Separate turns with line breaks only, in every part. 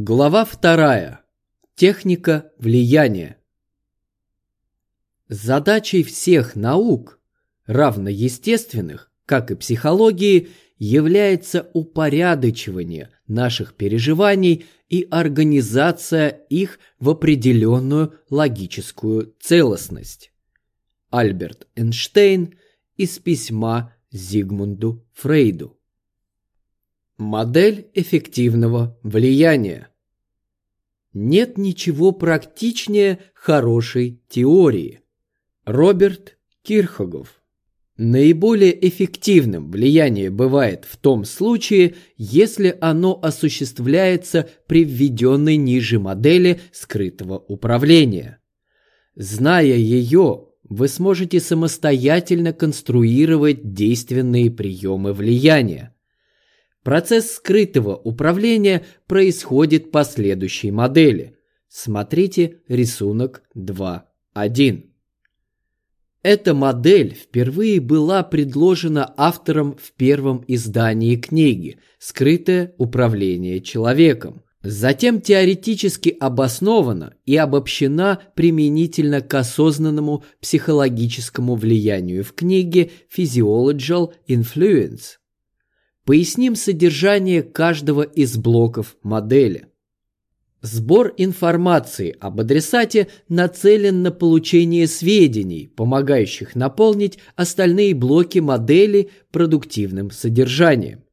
Глава вторая. Техника влияния. Задачей всех наук, равно естественных, как и психологии, является упорядочивание наших переживаний и организация их в определенную логическую целостность. Альберт Эйнштейн из письма Зигмунду Фрейду. Модель эффективного влияния. Нет ничего практичнее хорошей теории. Роберт Кирхогов. Наиболее эффективным влияние бывает в том случае, если оно осуществляется при введенной ниже модели скрытого управления. Зная ее, вы сможете самостоятельно конструировать действенные приемы влияния. Процесс скрытого управления происходит по следующей модели. Смотрите рисунок 2.1. Эта модель впервые была предложена автором в первом издании книги «Скрытое управление человеком». Затем теоретически обоснована и обобщена применительно к осознанному психологическому влиянию в книге «Physiological Influence». Поясним содержание каждого из блоков модели. Сбор информации об адресате нацелен на получение сведений, помогающих наполнить остальные блоки модели продуктивным содержанием.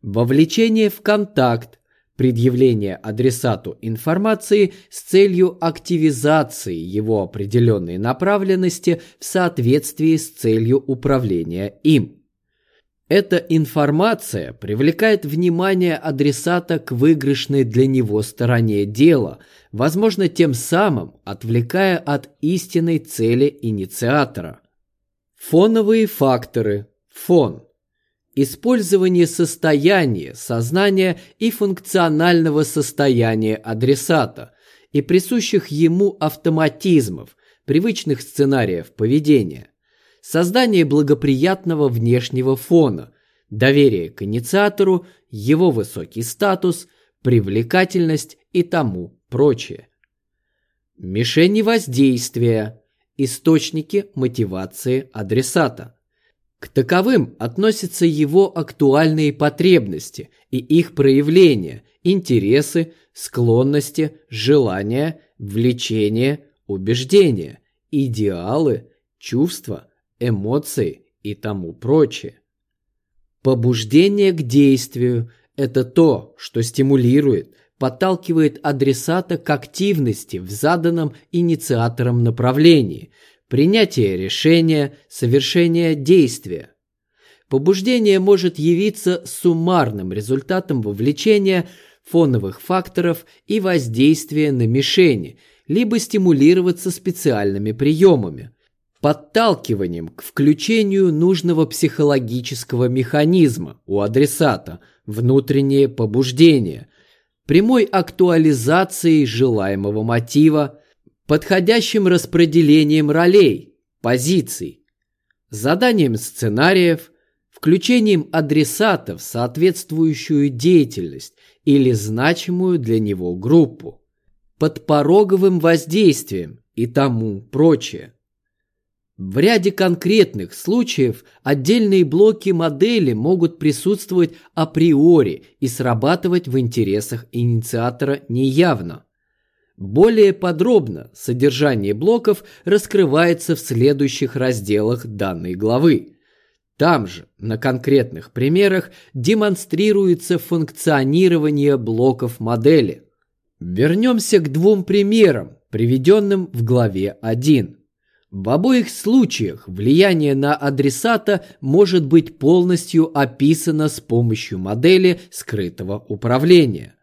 Вовлечение в контакт, предъявление адресату информации с целью активизации его определенной направленности в соответствии с целью управления им. Эта информация привлекает внимание адресата к выигрышной для него стороне дела, возможно, тем самым отвлекая от истинной цели инициатора. Фоновые факторы. Фон. Использование состояния, сознания и функционального состояния адресата и присущих ему автоматизмов, привычных сценариев поведения создание благоприятного внешнего фона, доверие к инициатору, его высокий статус, привлекательность и тому прочее. Мишени воздействия, источники мотивации адресата. К таковым относятся его актуальные потребности и их проявления, интересы, склонности, желания, влечения, убеждения, идеалы, чувства – эмоции и тому прочее. Побуждение к действию – это то, что стимулирует, подталкивает адресата к активности в заданном инициатором направлении, принятие решения, совершение действия. Побуждение может явиться суммарным результатом вовлечения фоновых факторов и воздействия на мишени, либо стимулироваться специальными приемами, подталкиванием к включению нужного психологического механизма у адресата, внутреннее побуждение, прямой актуализацией желаемого мотива, подходящим распределением ролей, позиций, заданием сценариев, включением адресата в соответствующую деятельность или значимую для него группу, подпороговым воздействием и тому прочее. В ряде конкретных случаев отдельные блоки модели могут присутствовать априори и срабатывать в интересах инициатора неявно. Более подробно содержание блоков раскрывается в следующих разделах данной главы. Там же, на конкретных примерах, демонстрируется функционирование блоков модели. Вернемся к двум примерам, приведенным в главе 1. В обоих случаях влияние на адресата может быть полностью описано с помощью модели скрытого управления.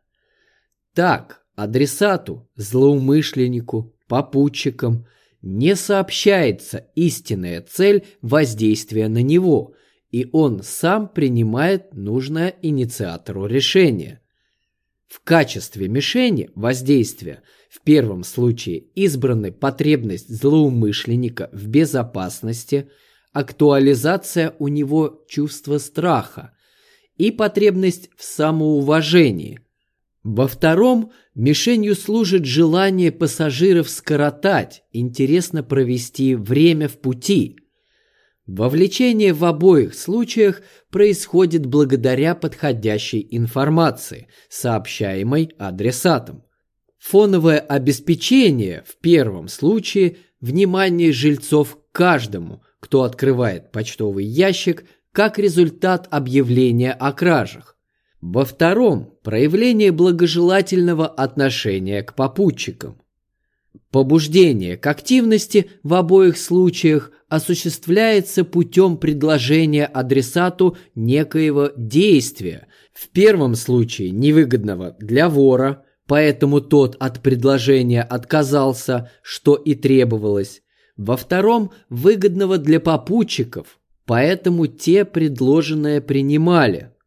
Так, адресату, злоумышленнику, попутчикам не сообщается истинная цель воздействия на него, и он сам принимает нужное инициатору решение. В качестве мишени воздействия – в первом случае избраны потребность злоумышленника в безопасности, актуализация у него чувства страха и потребность в самоуважении, Во втором мишенью служит желание пассажиров скоротать, интересно провести время в пути. Вовлечение в обоих случаях происходит благодаря подходящей информации, сообщаемой адресатом. Фоновое обеспечение в первом случае – внимание жильцов к каждому, кто открывает почтовый ящик как результат объявления о кражах. Во втором – проявление благожелательного отношения к попутчикам. Побуждение к активности в обоих случаях осуществляется путем предложения адресату некоего действия, в первом случае невыгодного для вора, поэтому тот от предложения отказался, что и требовалось, во втором – выгодного для попутчиков, поэтому те предложенное принимали –